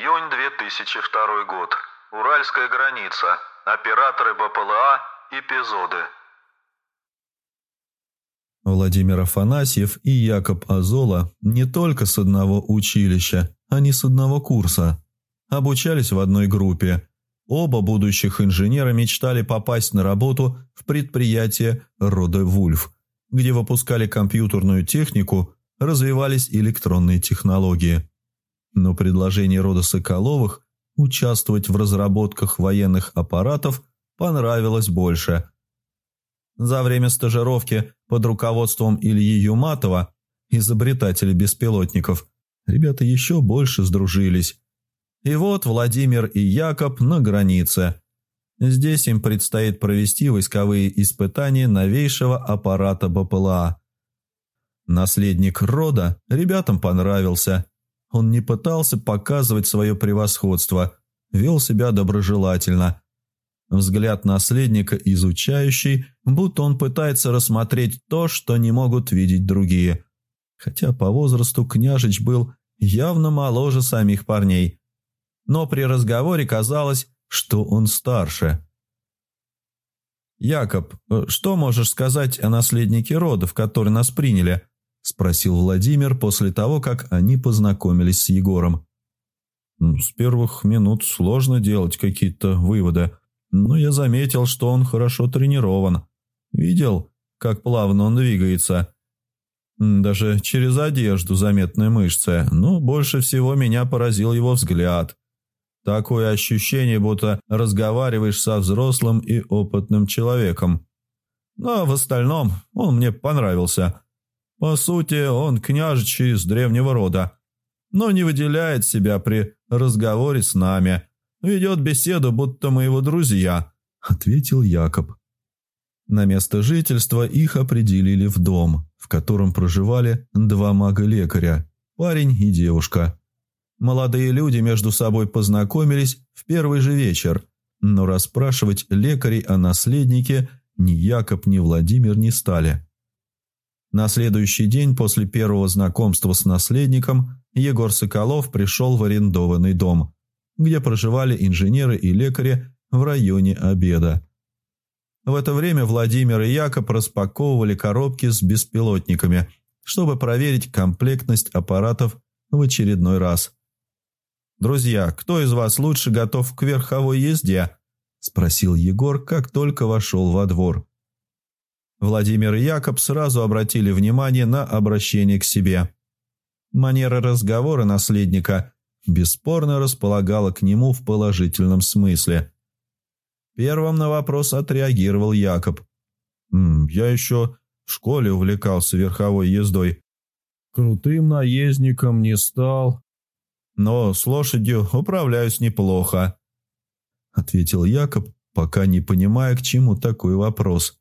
Июнь 2002 год. Уральская граница. Операторы БПЛА. Эпизоды. Владимир Афанасьев и Якоб Азола не только с одного училища, они с одного курса. Обучались в одной группе. Оба будущих инженера мечтали попасть на работу в предприятие рода Вульф, где выпускали компьютерную технику, развивались электронные технологии. Но предложение рода Соколовых участвовать в разработках военных аппаратов понравилось больше. За время стажировки под руководством Ильи Юматова, изобретателя беспилотников, ребята еще больше сдружились. И вот Владимир и Якоб на границе. Здесь им предстоит провести войсковые испытания новейшего аппарата БПЛА. Наследник рода ребятам понравился. Он не пытался показывать свое превосходство, вел себя доброжелательно. Взгляд наследника изучающий, будто он пытается рассмотреть то, что не могут видеть другие. Хотя по возрасту княжич был явно моложе самих парней. Но при разговоре казалось, что он старше. «Якоб, э, что можешь сказать о наследнике рода, в который нас приняли?» – спросил Владимир после того, как они познакомились с Егором. «С первых минут сложно делать какие-то выводы, но я заметил, что он хорошо тренирован. Видел, как плавно он двигается. Даже через одежду заметны мышцы, но больше всего меня поразил его взгляд. Такое ощущение, будто разговариваешь со взрослым и опытным человеком. Но в остальном он мне понравился». По сути, он княжич из древнего рода, но не выделяет себя при разговоре с нами. Ведет беседу, будто мы его друзья», — ответил Якоб. На место жительства их определили в дом, в котором проживали два мага-лекаря, парень и девушка. Молодые люди между собой познакомились в первый же вечер, но расспрашивать лекарей о наследнике ни Якоб, ни Владимир не стали. На следующий день после первого знакомства с наследником Егор Соколов пришел в арендованный дом, где проживали инженеры и лекари в районе обеда. В это время Владимир и Якоб распаковывали коробки с беспилотниками, чтобы проверить комплектность аппаратов в очередной раз. «Друзья, кто из вас лучше готов к верховой езде?» – спросил Егор, как только вошел во двор. Владимир и Якоб сразу обратили внимание на обращение к себе. Манера разговора наследника бесспорно располагала к нему в положительном смысле. Первым на вопрос отреагировал Якоб. «Я еще в школе увлекался верховой ездой. Крутым наездником не стал, но с лошадью управляюсь неплохо», — ответил Якоб, пока не понимая, к чему такой вопрос.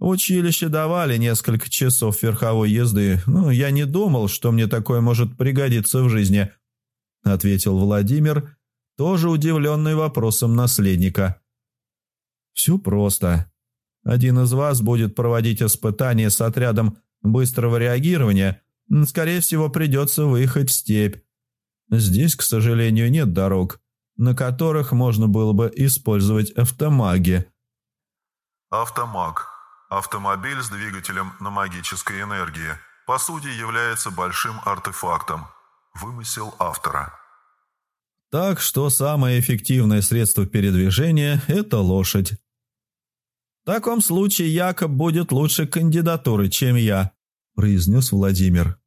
Училище давали несколько часов верховой езды, но я не думал, что мне такое может пригодиться в жизни», — ответил Владимир, тоже удивленный вопросом наследника. «Все просто. Один из вас будет проводить испытания с отрядом быстрого реагирования. Скорее всего, придется выехать в степь. Здесь, к сожалению, нет дорог, на которых можно было бы использовать автомаги». «Автомаг» Автомобиль с двигателем на магической энергии по сути является большим артефактом. Вымысел автора. Так что самое эффективное средство передвижения – это лошадь. В таком случае Якоб будет лучше кандидатуры, чем я, произнес Владимир.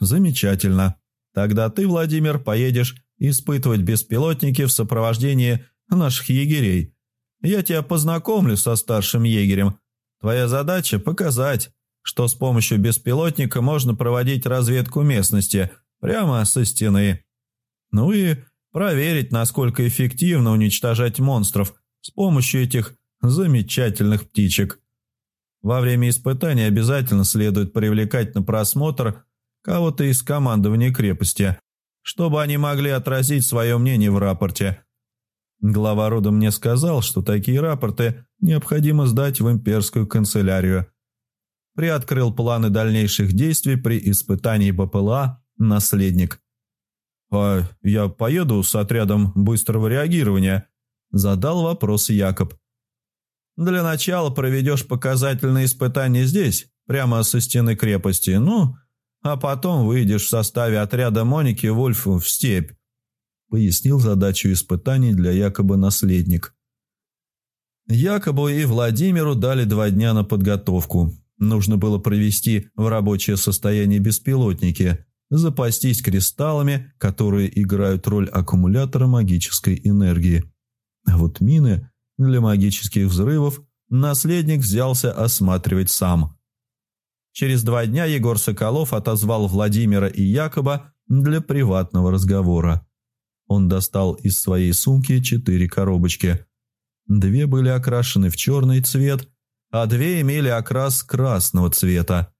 Замечательно. Тогда ты, Владимир, поедешь испытывать беспилотники в сопровождении наших егерей. Я тебя познакомлю со старшим егерем, Твоя задача – показать, что с помощью беспилотника можно проводить разведку местности прямо со стены. Ну и проверить, насколько эффективно уничтожать монстров с помощью этих замечательных птичек. Во время испытания обязательно следует привлекать на просмотр кого-то из командования крепости, чтобы они могли отразить свое мнение в рапорте. Глава рода мне сказал, что такие рапорты необходимо сдать в имперскую канцелярию. Приоткрыл планы дальнейших действий при испытании БПЛА «Наследник». «А я поеду с отрядом быстрого реагирования?» – задал вопрос Якоб. «Для начала проведешь показательные испытания здесь, прямо со стены крепости, ну, а потом выйдешь в составе отряда Моники Вольф в степь», – пояснил задачу испытаний для якобы наследник. Якобу и Владимиру дали два дня на подготовку. Нужно было провести в рабочее состояние беспилотники, запастись кристаллами, которые играют роль аккумулятора магической энергии. А вот мины для магических взрывов наследник взялся осматривать сам. Через два дня Егор Соколов отозвал Владимира и Якоба для приватного разговора. Он достал из своей сумки четыре коробочки – Две были окрашены в черный цвет, а две имели окрас красного цвета.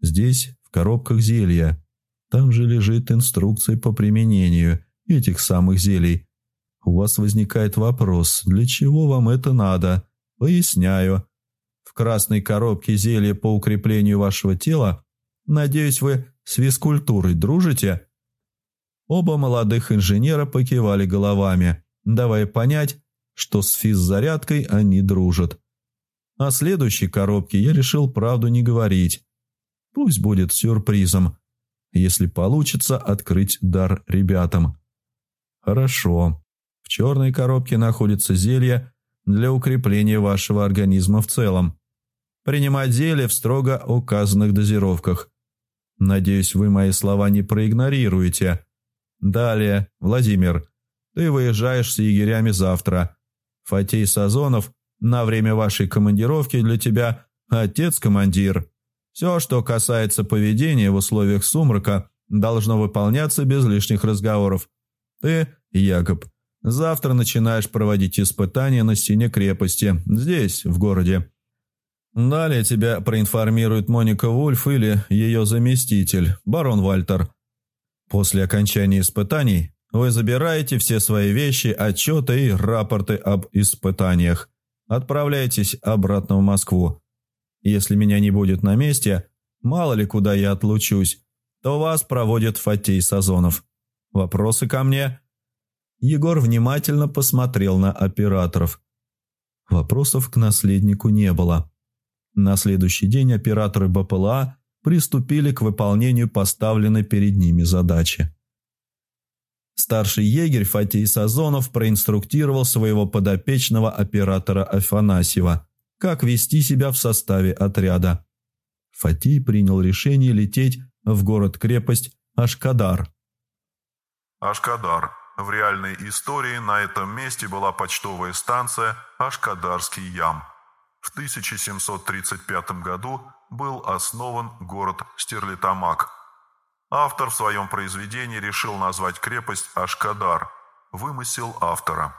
Здесь в коробках зелья. Там же лежит инструкция по применению этих самых зелий. У вас возникает вопрос, для чего вам это надо? Поясняю. В красной коробке зелье по укреплению вашего тела. Надеюсь, вы с физкультурой дружите?» Оба молодых инженера покивали головами, давая понять, что с физзарядкой они дружат. О следующей коробке я решил правду не говорить. Пусть будет сюрпризом, если получится открыть дар ребятам. Хорошо. В черной коробке находится зелье для укрепления вашего организма в целом. Принимать зелье в строго указанных дозировках. Надеюсь, вы мои слова не проигнорируете. Далее, Владимир, ты выезжаешь с егерями завтра. Фатей Сазонов на время вашей командировки для тебя отец-командир. Все, что касается поведения в условиях сумрака, должно выполняться без лишних разговоров. Ты, Якоб, завтра начинаешь проводить испытания на стене крепости, здесь, в городе. Далее тебя проинформирует Моника Вульф или ее заместитель, барон Вальтер. После окончания испытаний вы забираете все свои вещи, отчеты и рапорты об испытаниях. Отправляйтесь обратно в Москву. Если меня не будет на месте, мало ли куда я отлучусь, то вас проводит Фатей Сазонов. Вопросы ко мне?» Егор внимательно посмотрел на операторов. Вопросов к наследнику не было. На следующий день операторы БПЛА приступили к выполнению поставленной перед ними задачи. Старший егерь Фатей Сазонов проинструктировал своего подопечного оператора Афанасьева, как вести себя в составе отряда. Фатей принял решение лететь в город-крепость Ашкадар. Ашкадар. В реальной истории на этом месте была почтовая станция Ашкадарский ям. В 1735 году был основан город Стерлитамак – Автор в своем произведении решил назвать крепость Ашкадар. Вымысел автора.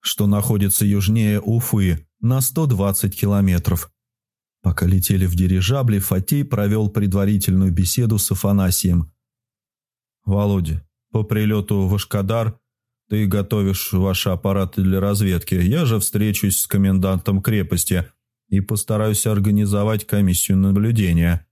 Что находится южнее Уфы на 120 километров. Пока летели в дирижабле, Фатей провел предварительную беседу с Афанасием. «Володя, по прилету в Ашкадар ты готовишь ваши аппараты для разведки. Я же встречусь с комендантом крепости и постараюсь организовать комиссию наблюдения.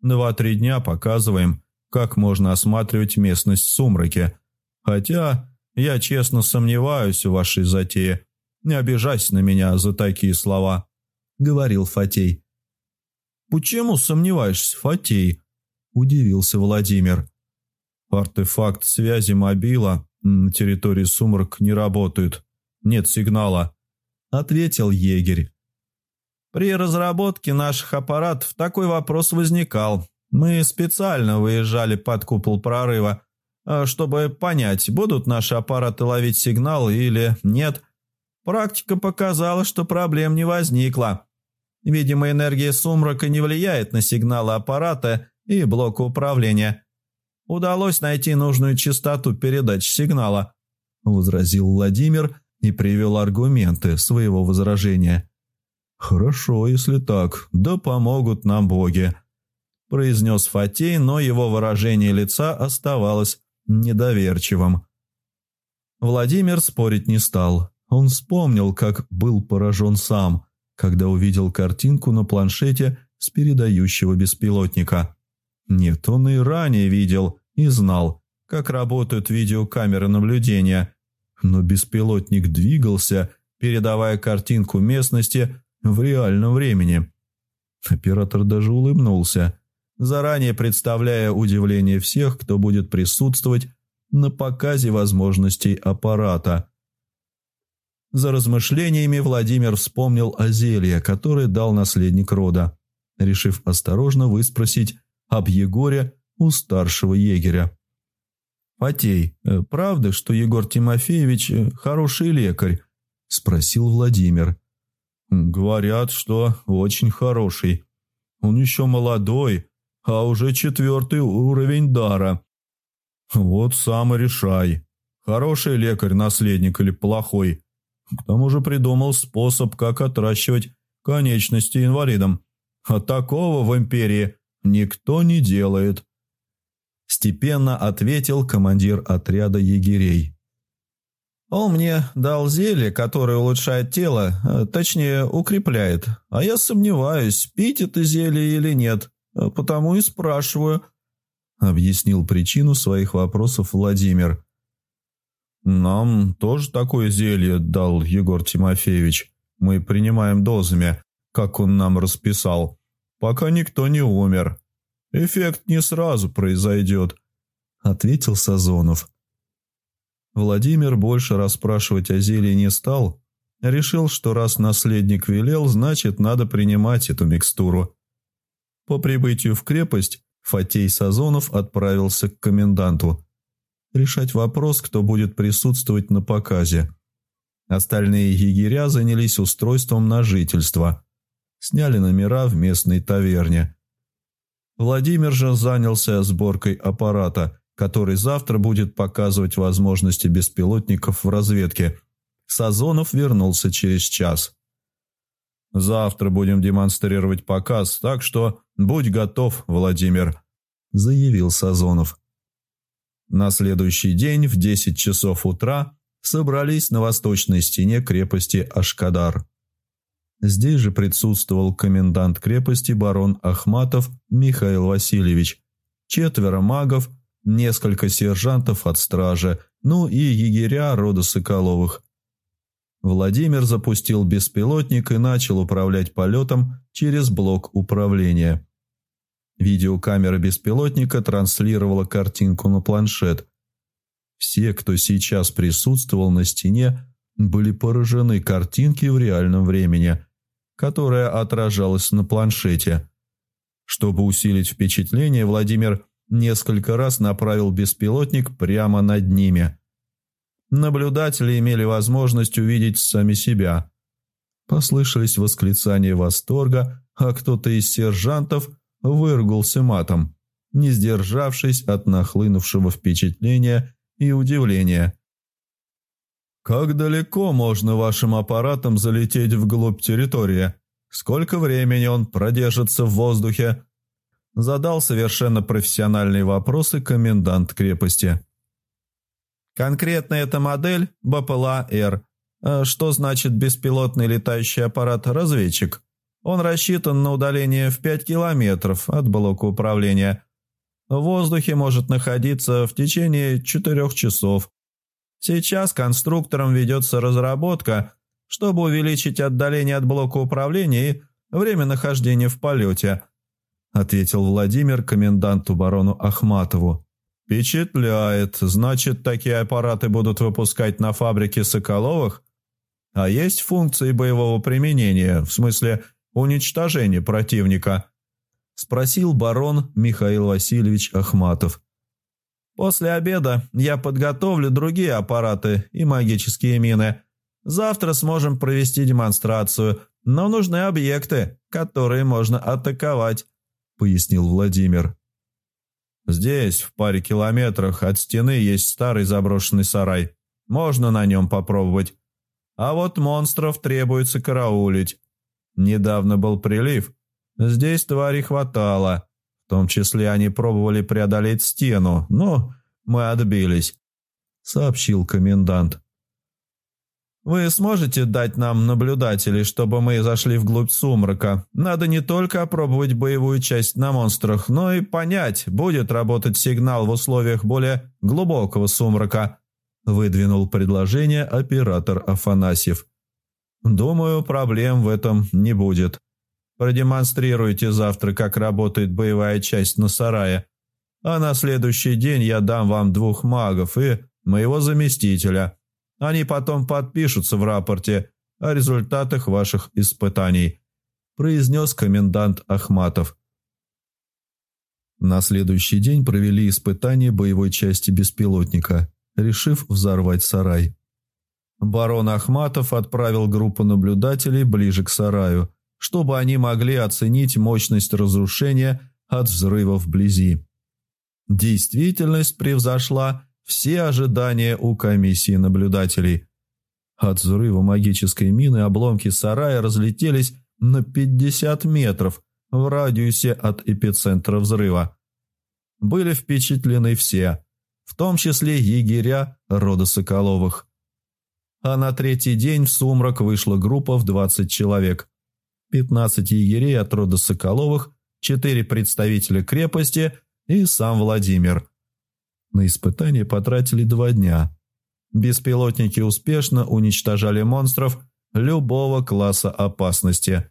Два-три дня показываем, как можно осматривать местность в сумраке. Хотя я честно сомневаюсь в вашей затее. Не обижайся на меня за такие слова», — говорил Фатей. «Почему сомневаешься, Фатей?» – удивился Владимир. «Артефакт связи мобила на территории сумрак не работает. Нет сигнала», – ответил егерь. «При разработке наших аппаратов такой вопрос возникал, мы специально выезжали под купол прорыва, а, чтобы понять, будут наши аппараты ловить сигнал или нет. Практика показала, что проблем не возникло. Видимо, энергия сумрака не влияет на сигналы аппарата и блока управления. Удалось найти нужную частоту передачи сигнала, возразил Владимир и привел аргументы своего возражения. «Хорошо, если так, да помогут нам боги», произнес Фатей, но его выражение лица оставалось недоверчивым. Владимир спорить не стал. Он вспомнил, как был поражен сам, когда увидел картинку на планшете с передающего беспилотника. Нет, он и ранее видел и знал, как работают видеокамеры наблюдения, но беспилотник двигался, передавая картинку местности в реальном времени. Оператор даже улыбнулся, заранее представляя удивление всех, кто будет присутствовать на показе возможностей аппарата. За размышлениями Владимир вспомнил о зелье, которое дал наследник рода, решив осторожно выспросить об Егоре у старшего егеря. «Потей, э, правда, что Егор Тимофеевич э, хороший лекарь?» – спросил Владимир. «Говорят, что очень хороший. Он еще молодой, а уже четвертый уровень дара. Вот сам и решай, хороший лекарь наследник или плохой. К тому же придумал способ, как отращивать конечности инвалидам. А такого в империи никто не делает». Степенно ответил командир отряда егерей. Он мне дал зелье, которое улучшает тело, э, точнее, укрепляет. А я сомневаюсь, пить это зелье или нет, э, потому и спрашиваю», — объяснил причину своих вопросов Владимир. «Нам тоже такое зелье дал Егор Тимофеевич. Мы принимаем дозами, как он нам расписал, пока никто не умер. Эффект не сразу произойдет», — ответил Сазонов. Владимир больше расспрашивать о зелье не стал. Решил, что раз наследник велел, значит, надо принимать эту микстуру. По прибытию в крепость Фатей Сазонов отправился к коменданту. Решать вопрос, кто будет присутствовать на показе. Остальные егеря занялись устройством на жительство. Сняли номера в местной таверне. Владимир же занялся сборкой аппарата – который завтра будет показывать возможности беспилотников в разведке. Сазонов вернулся через час. «Завтра будем демонстрировать показ, так что будь готов, Владимир», – заявил Сазонов. На следующий день в 10 часов утра собрались на восточной стене крепости Ашкадар. Здесь же присутствовал комендант крепости барон Ахматов Михаил Васильевич, четверо магов – несколько сержантов от стражи, ну и егеря рода Соколовых. Владимир запустил беспилотник и начал управлять полетом через блок управления. Видеокамера беспилотника транслировала картинку на планшет. Все, кто сейчас присутствовал на стене, были поражены картинки в реальном времени, которая отражалась на планшете. Чтобы усилить впечатление, Владимир несколько раз направил беспилотник прямо над ними. Наблюдатели имели возможность увидеть сами себя. Послышались восклицания восторга, а кто-то из сержантов выругался матом, не сдержавшись от нахлынувшего впечатления и удивления. «Как далеко можно вашим аппаратом залететь вглубь территории? Сколько времени он продержится в воздухе?» Задал совершенно профессиональные вопросы комендант крепости. Конкретно эта модель БПЛА-Р. А что значит беспилотный летающий аппарат-разведчик? Он рассчитан на удаление в 5 километров от блока управления. В воздухе может находиться в течение 4 часов. Сейчас конструктором ведется разработка, чтобы увеличить отдаление от блока управления и время нахождения в полете –– ответил Владимир коменданту барону Ахматову. «Впечатляет. Значит, такие аппараты будут выпускать на фабрике Соколовых? А есть функции боевого применения, в смысле уничтожения противника?» – спросил барон Михаил Васильевич Ахматов. «После обеда я подготовлю другие аппараты и магические мины. Завтра сможем провести демонстрацию, но нужны объекты, которые можно атаковать» пояснил Владимир. «Здесь, в паре километрах от стены, есть старый заброшенный сарай. Можно на нем попробовать. А вот монстров требуется караулить. Недавно был прилив. Здесь твари хватало. В том числе они пробовали преодолеть стену, но мы отбились», — сообщил комендант. Вы сможете дать нам наблюдателей, чтобы мы зашли вглубь сумрака? Надо не только опробовать боевую часть на монстрах, но и понять, будет работать сигнал в условиях более глубокого сумрака», – выдвинул предложение оператор Афанасьев. «Думаю, проблем в этом не будет. Продемонстрируйте завтра, как работает боевая часть на сарае, а на следующий день я дам вам двух магов и моего заместителя». Они потом подпишутся в рапорте о результатах ваших испытаний», – произнес комендант Ахматов. На следующий день провели испытание боевой части беспилотника, решив взорвать сарай. Барон Ахматов отправил группу наблюдателей ближе к сараю, чтобы они могли оценить мощность разрушения от взрыва вблизи. Действительность превзошла все ожидания у комиссии наблюдателей. От взрыва магической мины обломки сарая разлетелись на 50 метров в радиусе от эпицентра взрыва. Были впечатлены все, в том числе егеря рода Соколовых. А на третий день в сумрак вышла группа в 20 человек. 15 егерей от рода Соколовых, 4 представителя крепости и сам Владимир – на испытание потратили два дня. Беспилотники успешно уничтожали монстров любого класса опасности.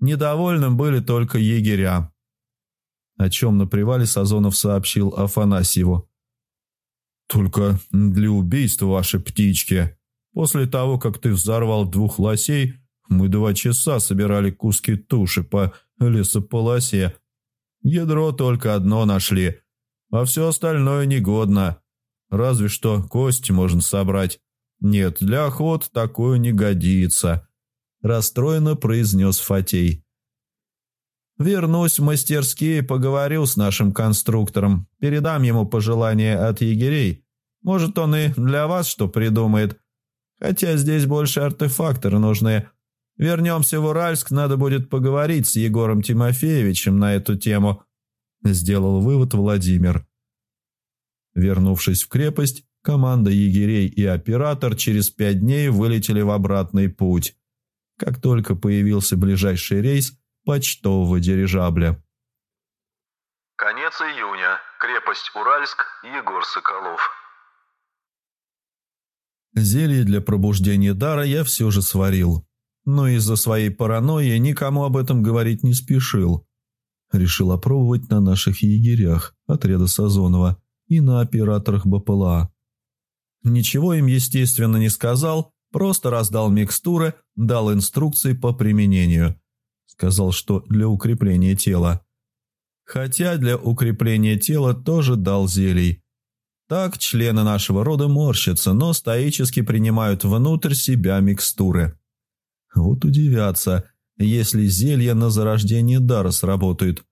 Недовольным были только егеря. О чем на привале Сазонов сообщил Афанасьеву. «Только для убийства вашей птички. После того, как ты взорвал двух лосей, мы два часа собирали куски туши по лесополосе. Ядро только одно нашли, а все остальное негодно. Разве что кости можно собрать. Нет, для охот такое не годится», – расстроенно произнес Фатей. «Вернусь в мастерские, поговорю с нашим конструктором, передам ему пожелания от егерей. Может, он и для вас что придумает. Хотя здесь больше артефакторы нужны. Вернемся в Уральск, надо будет поговорить с Егором Тимофеевичем на эту тему». Сделал вывод Владимир. Вернувшись в крепость, команда егерей и оператор через пять дней вылетели в обратный путь, как только появился ближайший рейс почтового дирижабля. Конец июня. Крепость Уральск. Егор Соколов. Зелье для пробуждения дара я все же сварил, но из-за своей паранойи никому об этом говорить не спешил. Решил опробовать на наших егерях отряда Сазонова и на операторах БПЛА. Ничего им, естественно, не сказал, просто раздал микстуры, дал инструкции по применению. Сказал, что для укрепления тела. Хотя для укрепления тела тоже дал зелий. Так члены нашего рода морщатся, но стоически принимают внутрь себя микстуры. Вот удивятся, если зелья на зарождение дара сработают.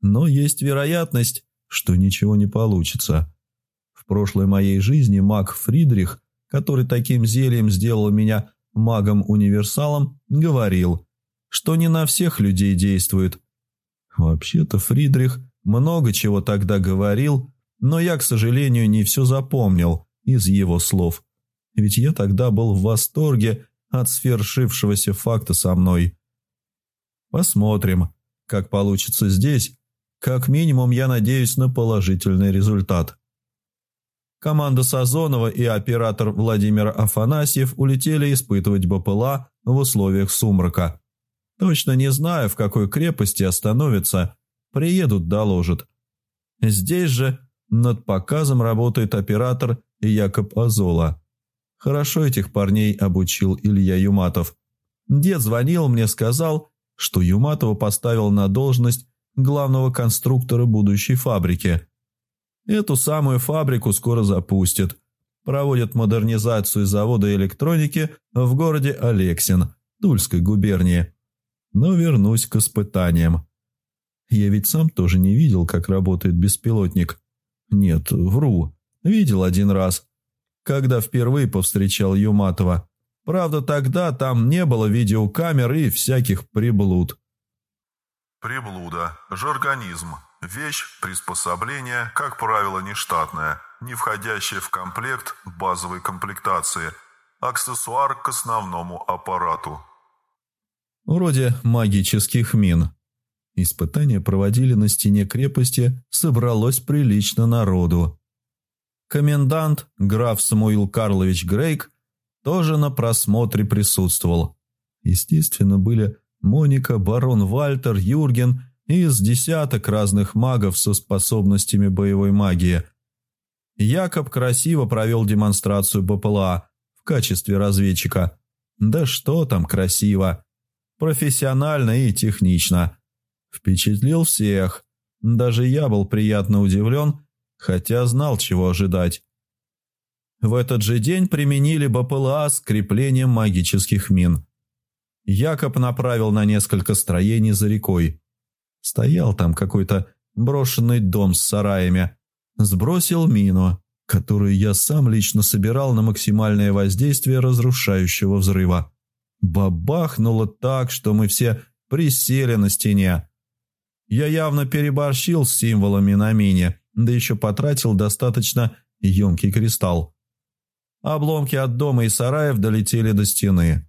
Но есть вероятность, что ничего не получится. В прошлой моей жизни маг Фридрих, который таким зельем сделал меня магом-универсалом, говорил, что не на всех людей действует. Вообще-то Фридрих много чего тогда говорил, но я, к сожалению, не все запомнил из его слов. Ведь я тогда был в восторге от свершившегося факта со мной. Посмотрим, как получится здесь, как минимум, я надеюсь на положительный результат. Команда Сазонова и оператор Владимир Афанасьев улетели испытывать БПЛА в условиях сумрака. Точно не знаю, в какой крепости остановятся, приедут, доложат. Здесь же над показом работает оператор Якоб Азола. Хорошо этих парней обучил Илья Юматов. Дед звонил мне, сказал, что Юматова поставил на должность главного конструктора будущей фабрики. Эту самую фабрику скоро запустят. Проводят модернизацию завода электроники в городе Алексин, Тульской губернии. Но вернусь к испытаниям. Я ведь сам тоже не видел, как работает беспилотник. Нет, вру. Видел один раз, когда впервые повстречал Юматова. Правда, тогда там не было видеокамер и всяких приблуд. Приблуда, жаргонизм, вещь, приспособление, как правило, нештатное, не входящее в комплект базовой комплектации. аксессуар к основному аппарату. Вроде магических мин. Испытания проводили на стене крепости, собралось прилично народу. Комендант, граф Самуил Карлович Грейк, тоже на просмотре присутствовал. Естественно, были Моника, барон Вальтер, Юрген и из десяток разных магов со способностями боевой магии. Якоб красиво провел демонстрацию БПЛА в качестве разведчика. Да что там красиво. Профессионально и технично. Впечатлил всех. Даже я был приятно удивлен, хотя знал, чего ожидать. В этот же день применили БПЛА с креплением магических мин. Якоб направил на несколько строений за рекой. Стоял там какой-то брошенный дом с сараями. Сбросил мину, которую я сам лично собирал на максимальное воздействие разрушающего взрыва. Бабахнуло так, что мы все присели на стене. Я явно переборщил с символами на мине, да еще потратил достаточно емкий кристалл. Обломки от дома и сараев долетели до стены.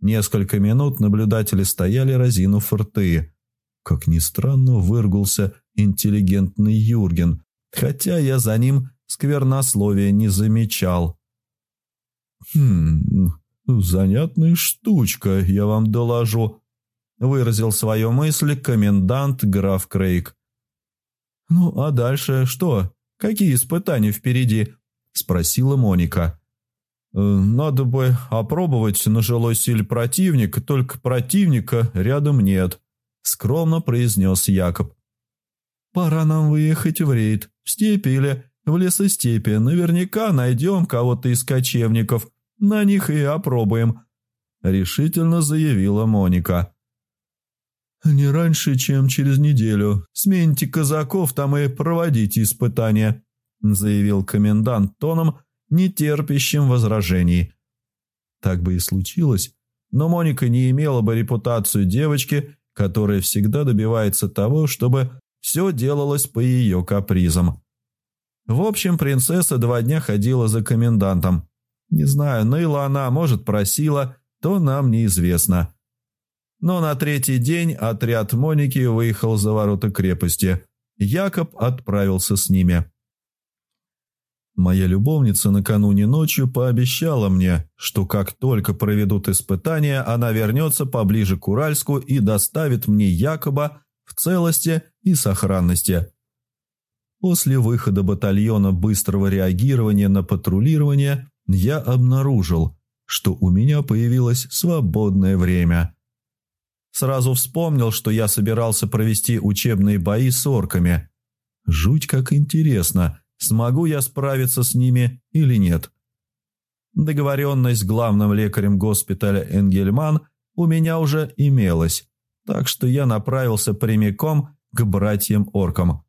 Несколько минут наблюдатели стояли разинув рты. Как ни странно, выргулся интеллигентный Юрген, хотя я за ним сквернословия не замечал. «Хм, занятная штучка, я вам доложу», — выразил свою мысль комендант граф Крейг. «Ну, а дальше что? Какие испытания впереди?» — спросила Моника. «Э, «Надо бы опробовать на жилой силе противника, только противника рядом нет», — скромно произнес Якоб. «Пора нам выехать в рейд, в степи или в лесостепи. Наверняка найдем кого-то из кочевников, на них и опробуем», — решительно заявила Моника. «Не раньше, чем через неделю. Смените казаков, там и проводите испытания», — заявил комендант тоном, — нетерпящим возражений. Так бы и случилось, но Моника не имела бы репутацию девочки, которая всегда добивается того, чтобы все делалось по ее капризам. В общем, принцесса два дня ходила за комендантом. Не знаю, ныла она, может, просила, то нам неизвестно. Но на третий день отряд Моники выехал за ворота крепости. Якоб отправился с ними. Моя любовница накануне ночью пообещала мне, что как только проведут испытания, она вернется поближе к Уральску и доставит мне якобы в целости и сохранности. После выхода батальона быстрого реагирования на патрулирование я обнаружил, что у меня появилось свободное время. Сразу вспомнил, что я собирался провести учебные бои с орками. Жуть как интересно – смогу я справиться с ними или нет. Договоренность с главным лекарем госпиталя Энгельман у меня уже имелась, так что я направился прямиком к братьям-оркам.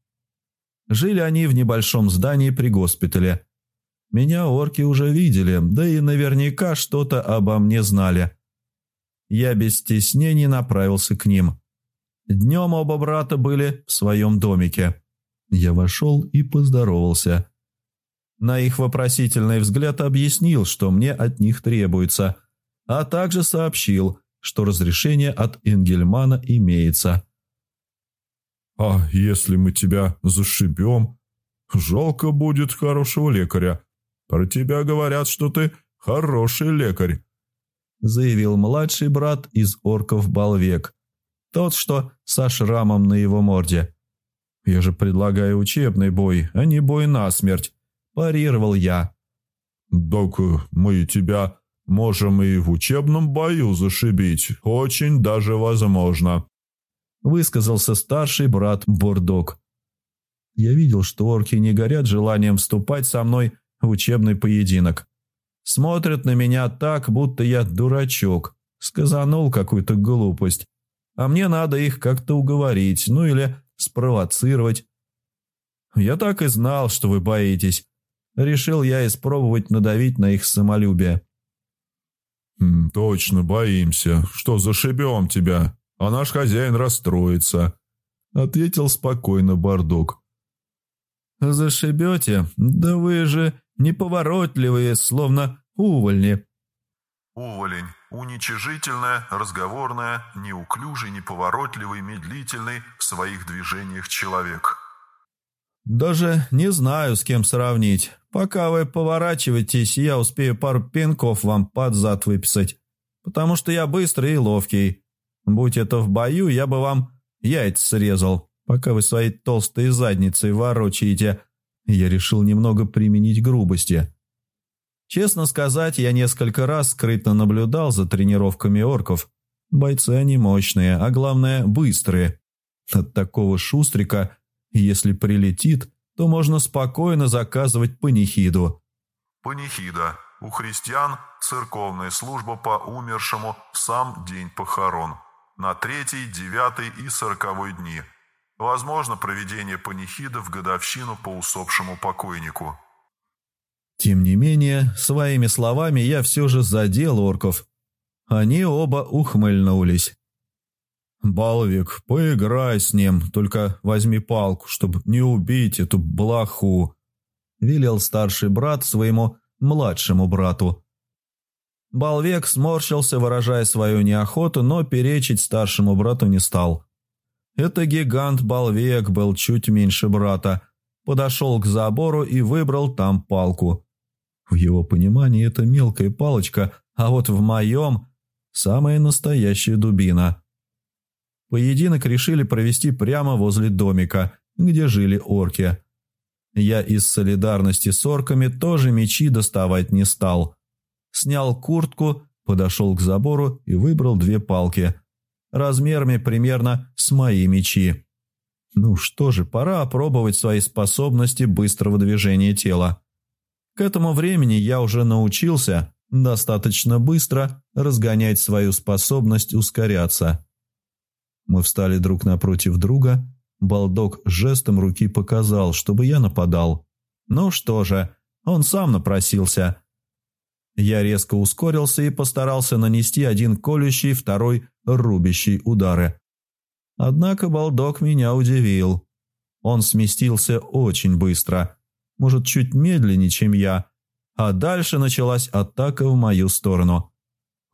Жили они в небольшом здании при госпитале. Меня орки уже видели, да и наверняка что-то обо мне знали. Я без стеснений направился к ним. Днем оба брата были в своем домике. Я вошел и поздоровался. На их вопросительный взгляд объяснил, что мне от них требуется, а также сообщил, что разрешение от Энгельмана имеется. «А если мы тебя зашибем? Жалко будет хорошего лекаря. Про тебя говорят, что ты хороший лекарь», заявил младший брат из орков Балвек, тот, что со шрамом на его морде. «Я же предлагаю учебный бой, а не бой насмерть», – парировал я. «Так мы тебя можем и в учебном бою зашибить, очень даже возможно», – высказался старший брат Бурдок. Я видел, что орки не горят желанием вступать со мной в учебный поединок. Смотрят на меня так, будто я дурачок, сказанул какую-то глупость. А мне надо их как-то уговорить, ну или спровоцировать. Я так и знал, что вы боитесь. Решил я испробовать надавить на их самолюбие. «Точно боимся, что зашибем тебя, а наш хозяин расстроится», — ответил спокойно Бардук. «Зашибете? Да вы же неповоротливые, словно увольни», Уволень – уничижительное, разговорное, неуклюжий, неповоротливый, медлительный в своих движениях человек. «Даже не знаю, с кем сравнить. Пока вы поворачиваетесь, я успею пару пинков вам под зад выписать, потому что я быстрый и ловкий. Будь это в бою, я бы вам яйца срезал, пока вы своей толстой задницей ворочаете». Я решил немного применить грубости. Честно сказать, я несколько раз скрытно наблюдал за тренировками орков. Бойцы они мощные, а главное – быстрые. От такого шустрика, если прилетит, то можно спокойно заказывать панихиду. Панихида. У христиан церковная служба по умершему в сам день похорон. На третий, девятый и сороковой дни. Возможно проведение панихиды в годовщину по усопшему покойнику. Тем не менее, своими словами я все же задел орков. Они оба ухмыльнулись. «Балвик, поиграй с ним, только возьми палку, чтобы не убить эту блоху», — велел старший брат своему младшему брату. Балвек сморщился, выражая свою неохоту, но перечить старшему брату не стал. Это гигант Балвек был чуть меньше брата, подошел к забору и выбрал там палку. В его понимании это мелкая палочка, а вот в моем – самая настоящая дубина. Поединок решили провести прямо возле домика, где жили орки. Я из солидарности с орками тоже мечи доставать не стал. Снял куртку, подошел к забору и выбрал две палки, размерами примерно с мои мечи. Ну что же, пора опробовать свои способности быстрого движения тела. К этому времени я уже научился достаточно быстро разгонять свою способность ускоряться. Мы встали друг напротив друга. Балдок жестом руки показал, чтобы я нападал. Ну что же, он сам напросился. Я резко ускорился и постарался нанести один колющий, второй рубящий удары. Однако Балдок меня удивил. Он сместился очень быстро – может, чуть медленнее, чем я, а дальше началась атака в мою сторону.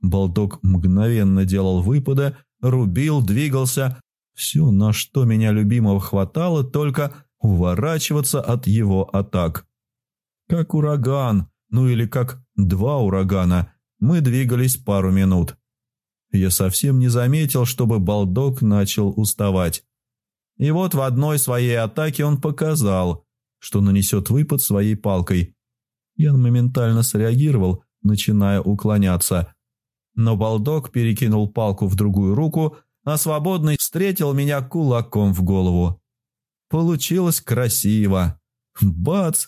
Болток мгновенно делал выпады, рубил, двигался. Все, на что меня любимого хватало, только уворачиваться от его атак. Как ураган, ну или как два урагана, мы двигались пару минут. Я совсем не заметил, чтобы Балдок начал уставать. И вот в одной своей атаке он показал, что нанесет выпад своей палкой. Я моментально среагировал, начиная уклоняться. Но балдок перекинул палку в другую руку, а свободный встретил меня кулаком в голову. Получилось красиво. Бац!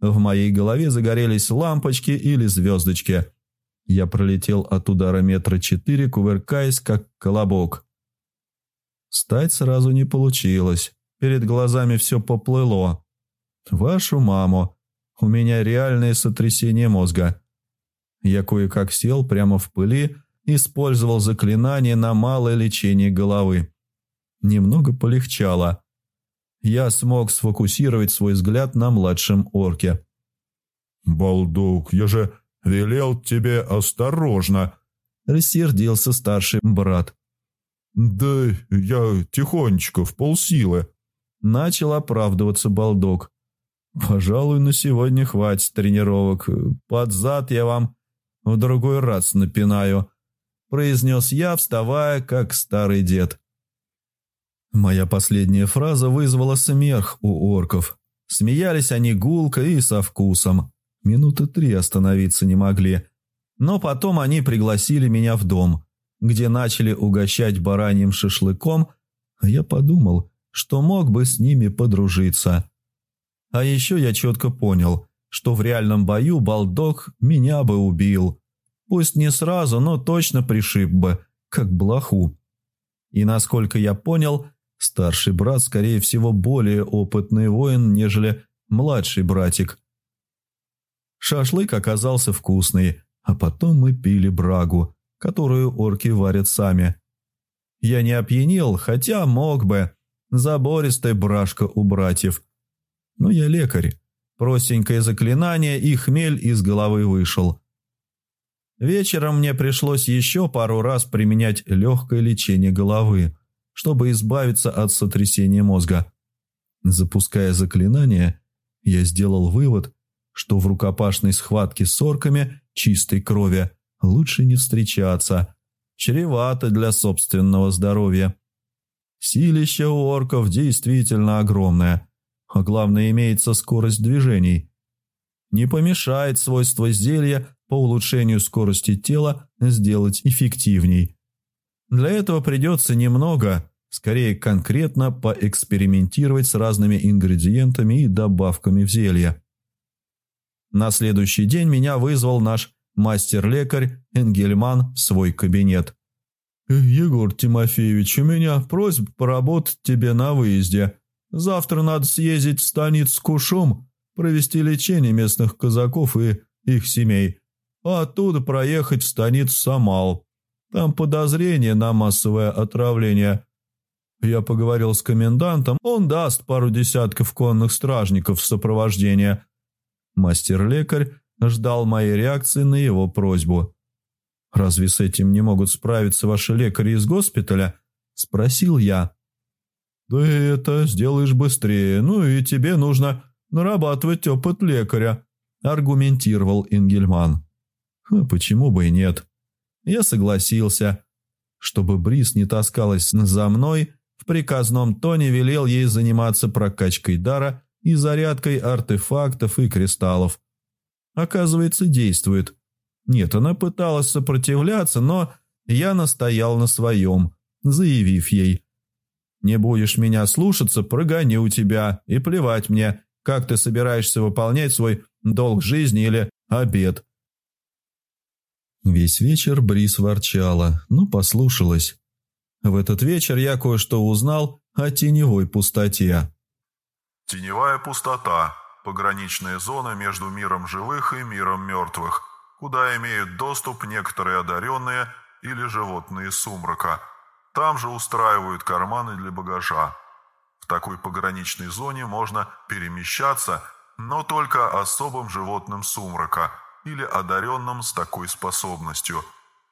В моей голове загорелись лампочки или звездочки. Я пролетел от удара метра четыре, кувыркаясь, как колобок. Встать сразу не получилось. Перед глазами все поплыло. «Вашу маму! У меня реальное сотрясение мозга». Я кое-как сел прямо в пыли, использовал заклинание на малое лечение головы. Немного полегчало. Я смог сфокусировать свой взгляд на младшем орке. «Балдук, я же велел тебе осторожно!» Рассердился старший брат. «Да я тихонечко, в полсилы!» Начал оправдываться Балдок. «Пожалуй, на сегодня хватит тренировок. Под зад я вам в другой раз напинаю», – произнес я, вставая, как старый дед. Моя последняя фраза вызвала смех у орков. Смеялись они гулко и со вкусом. Минуты три остановиться не могли. Но потом они пригласили меня в дом, где начали угощать бараньим шашлыком, а я подумал, что мог бы с ними подружиться. А еще я четко понял, что в реальном бою Балдог меня бы убил. Пусть не сразу, но точно пришиб бы, как блоху. И насколько я понял, старший брат, скорее всего, более опытный воин, нежели младший братик. Шашлык оказался вкусный, а потом мы пили брагу, которую орки варят сами. Я не опьянел, хотя мог бы. Забористая брашка у братьев – но я лекарь. Простенькое заклинание, и хмель из головы вышел. Вечером мне пришлось еще пару раз применять легкое лечение головы, чтобы избавиться от сотрясения мозга. Запуская заклинание, я сделал вывод, что в рукопашной схватке с орками чистой крови лучше не встречаться, чревато для собственного здоровья. Силище у орков действительно огромное, а главное имеется скорость движений. Не помешает свойство зелья по улучшению скорости тела сделать эффективней. Для этого придется немного, скорее конкретно поэкспериментировать с разными ингредиентами и добавками в зелье. На следующий день меня вызвал наш мастер-лекарь Энгельман в свой кабинет. «Егор Тимофеевич, у меня просьба поработать тебе на выезде. Завтра надо съездить в станицу Кушум, провести лечение местных казаков и их семей, а оттуда проехать в станицу Самал. Там подозрение на массовое отравление. Я поговорил с комендантом, он даст пару десятков конных стражников в сопровождение». Мастер-лекарь ждал моей реакции на его просьбу. «Разве с этим не могут справиться ваши лекари из госпиталя?» – спросил я. «Да это сделаешь быстрее, ну и тебе нужно нарабатывать опыт лекаря», – аргументировал Ингельман. «Почему бы и нет?» Я согласился. Чтобы Брис не таскалась за мной, в приказном тоне велел ей заниматься прокачкой дара и зарядкой артефактов и кристаллов. Оказывается, действует. Нет, она пыталась сопротивляться, но я настоял на своем, заявив ей. «Не будешь меня слушаться, прогоню тебя, и плевать мне, как ты собираешься выполнять свой долг жизни или обед». Весь вечер Брис ворчала, но послушалась. В этот вечер я кое-что узнал о теневой пустоте. Теневая пустота пограничная зона между миром живых и миром мертвых, куда имеют доступ некоторые одаренные или животные сумрака. Там же устраивают карманы для багажа. В такой пограничной зоне можно перемещаться, но только особым животным сумрака или одаренным с такой способностью.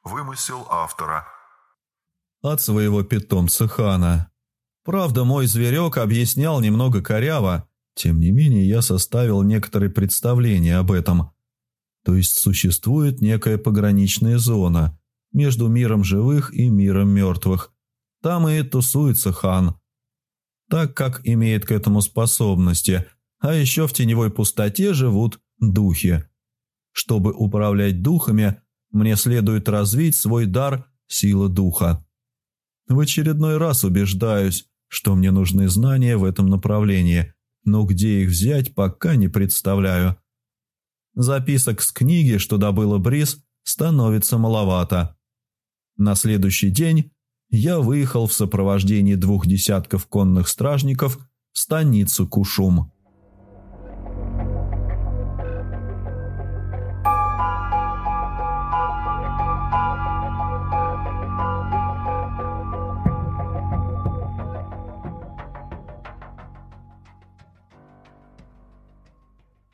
Вымысел автора. От своего питомца Хана. Правда, мой зверек объяснял немного коряво, тем не менее, я составил некоторые представления об этом. То есть существует некая пограничная зона между миром живых и миром мертвых. Там и тусуется хан. Так как имеет к этому способности, а еще в теневой пустоте живут духи. Чтобы управлять духами, мне следует развить свой дар сила духа. В очередной раз убеждаюсь, что мне нужны знания в этом направлении – но где их взять, пока не представляю. Записок с книги, что добыла Брис, становится маловато. На следующий день я выехал в сопровождении двух десятков конных стражников в станицу Кушум.